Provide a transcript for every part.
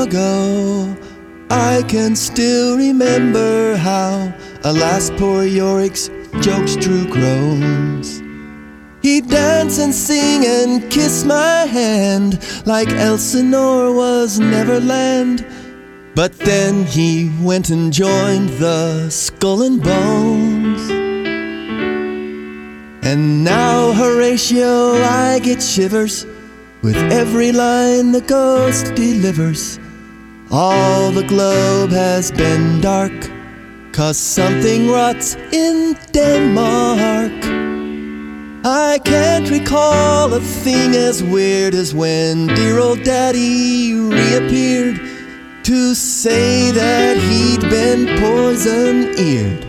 ago, I can still remember how, alas, poor Yorick's jokes drew groans. He'd dance and sing and kiss my hand like Elsinore was Neverland. But then he went and joined the Skull and Bones. And now, Horatio, I get shivers with every line the ghost delivers. All the globe has been dark, cause something rots in Denmark. I can't recall a thing as weird as when dear old daddy reappeared to say that he'd been poison eared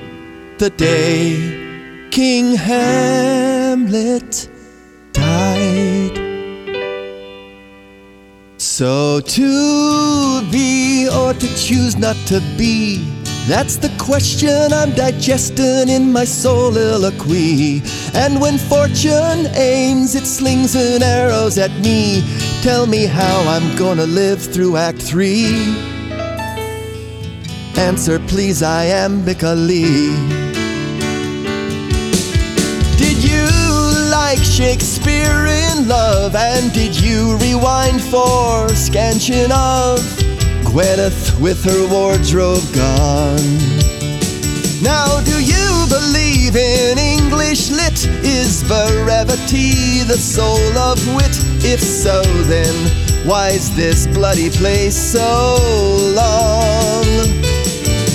the day King Hamlet So to be or to choose not to be, that's the question I'm digesting in my soliloquy. And when fortune aims its slings and arrows at me, tell me how I'm gonna live through Act Three. Answer, please, I am iambically. Like Shakespeare in love? And did you rewind for scansion of Gwyneth with her wardrobe gone? Now, do you believe in English lit? Is brevity the soul of wit? If so, then why's this bloody place so long?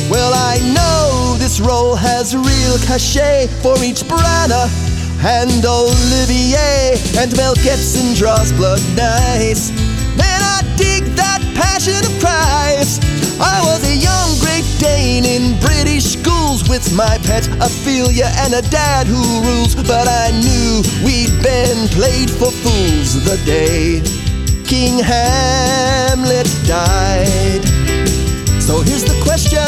Well, I know this role has real cachet for each Branagh and Olivier, and Mel Gibson draws blood nice. Man, I dig that passion of Christ. I was a young Great Dane in British schools with my pet Ophelia and a dad who rules, but I knew we'd been played for fools the day King Hamlet died. So here's the question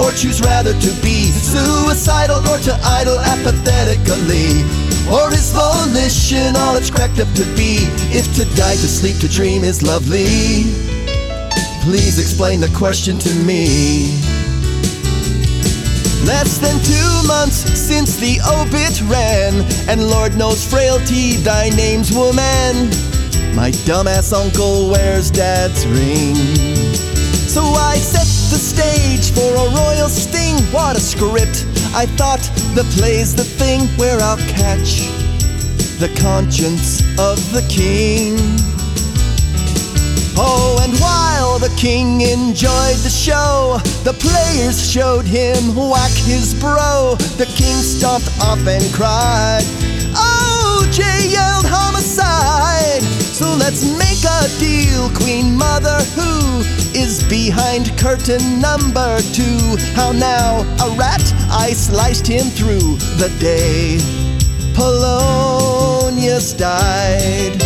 or choose rather to be suicidal or to idle apathetically. Or is volition all it's cracked up to be? If to die, to sleep, to dream is lovely, please explain the question to me. Less than two months since the obit ran, and Lord knows frailty, thy name's woman. My dumbass uncle wears dad's ring. A royal sting. What a script! I thought the play's the thing where I'll catch the conscience of the king. Oh, and while the king enjoyed the show, the players showed him whack his bro. The king stomped off and cried. Oh. So let's make a deal, Queen Mother, who is behind curtain number two. How now, a rat, I sliced him through the day Polonius died.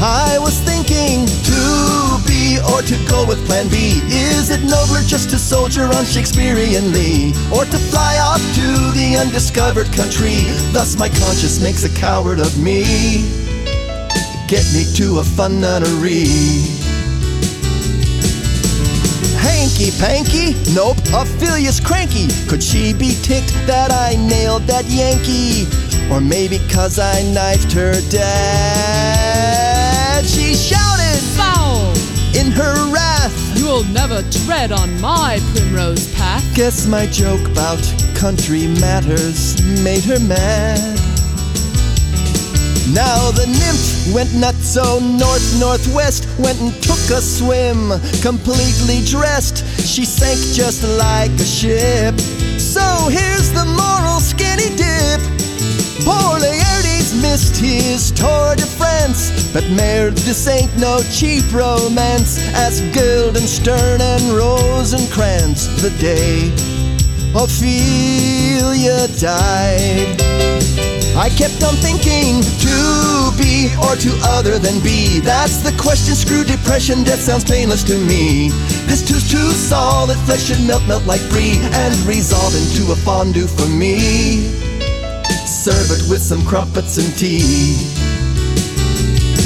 I was thinking to be or to go with plan B. Is it nobler just to soldier on Shakespearean Lee? Or to fly off to the undiscovered country? Thus my conscience makes a coward of me. Get me to a fun nunnery. Hanky panky? Nope, Ophelia's cranky. Could she be ticked that I nailed that Yankee? Or maybe cause I knifed her dad? She shouted Foul! in her wrath. You'll never tread on my primrose path. Guess my joke about country matters made her mad. Now the nymph went nuts, so north northwest went and took a swim. Completely dressed, she sank just like a ship. So here's the moral skinny dip. Poor Laertes missed his Tour de France, but this ain't no cheap romance. Ask Guildenstern and Rosencrantz the day Ophelia died. I kept on thinking to be or to other than be. That's the question. Screw depression. Death sounds painless to me. This too's too solid. Flesh should melt, melt like brie, and resolve into a fondue for me. Serve it with some crumpets and tea.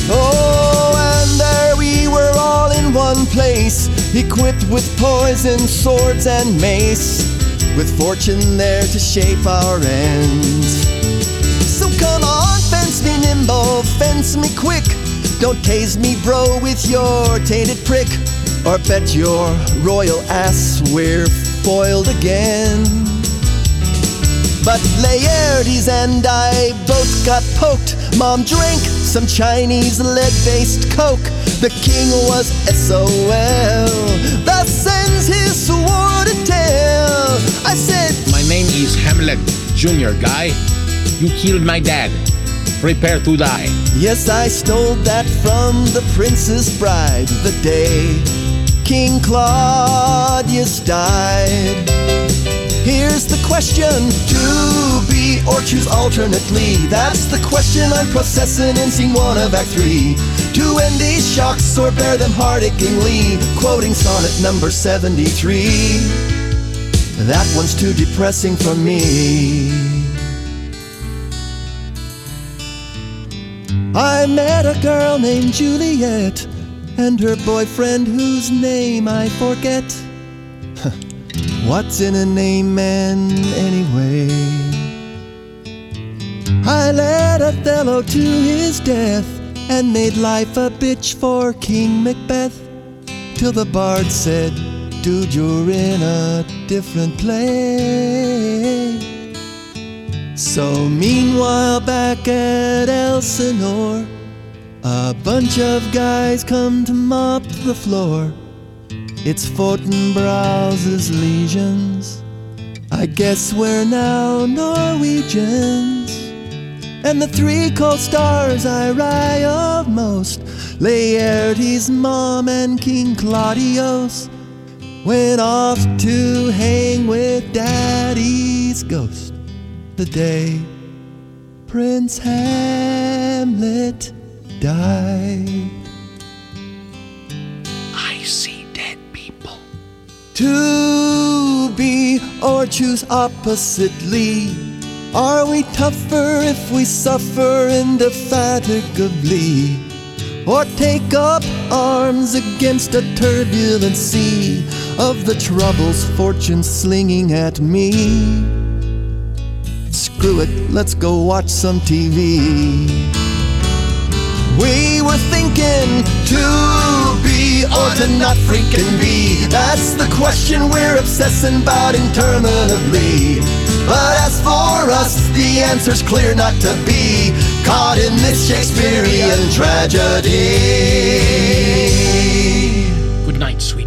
Oh, and there we were all in race, equipped with poison, swords, and mace, with fortune there to shape our ends. So come on, fence me nimble, fence me quick. Don't tase me, bro, with your tainted prick, or bet your royal ass we're foiled again. But Laertes and I both got poked. Mom drank some Chinese lead based coke. The king was SOL. Thus sends his sword to Junior Guy. You killed my dad. Prepare to die. Yes, I stole that from the Princess Bride the day King Claudius died. Here's the question To be or choose alternately That's the question I'm processing in scene one of act three To end these shocks or bear them heart achingly Quoting sonnet number 73 That one's too depressing for me I met a girl named Juliet And her boyfriend whose name I forget What's in a name, man, anyway? I led Othello to his death and made life a bitch for King Macbeth. Till the bard said, Dude, you're in a different place. So, meanwhile, back at Elsinore, a bunch of guys come to mop the floor. It's Fortinbras' legions. I guess we're now Norwegians. And the three cold stars I rile most Laertes' mom and King Claudius went off to hang with Daddy's ghost the day Prince Hamlet died. I see dead people. To be or choose oppositely. Are we tougher if we suffer indefatigably? Or take up arms against a turbulent sea of the troubles fortune slinging at me? Screw it, let's go watch some TV. We were thinking to be or to not freaking be. That's the question we're obsessing about interminably. But as for the answer's clear not to be caught in this Shakespearean tragedy. Good night, sweet